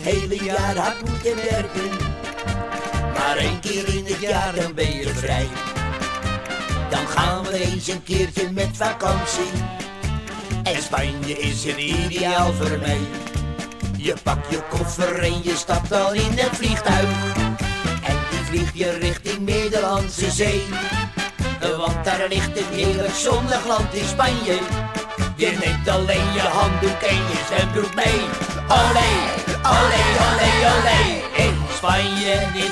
Het hele jaar hard moeten werken. Maar één keer in het jaar dan ben je vrij. Dan gaan we eens een keertje met vakantie. En Spanje is een ideaal voor mij. Je pakt je koffer en je stapt al in het vliegtuig. En die vlieg je richting Middellandse Zee. Want daar ligt een heerlijk zonnig land in Spanje. Je neemt alleen je handdoek en je zwembroek mee. Olé, olé,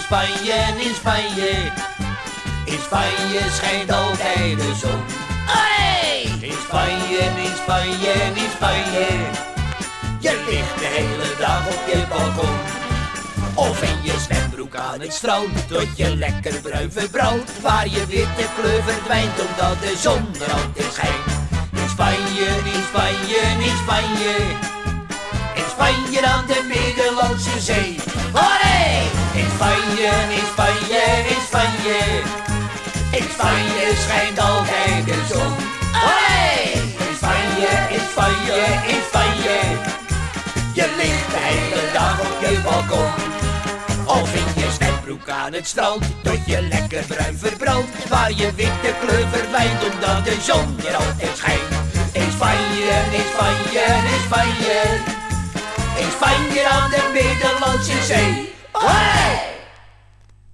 Spanje, in Spanje, in Spanje. Schijnt altijd de zon. Olé! In Spanje, in Spanje, in Spanje. Je ligt de hele dag op je balkon. Of in je zwembroek aan het strand, tot je lekker bruin verbrandt. Waar je witte kleur verdwijnt, omdat de zon er altijd schijnt. In Spanje, in Spanje, in Spanje. In Spanje aan de Middellandse Zee. Aan het strand, tot je lekker bruin verbrandt. Waar je witte kleur verdwijnt, omdat de zon er altijd schijnt. In Spanje, in Spanje, in Spanje. In Spanje aan de Middellandse Zee. Hoi!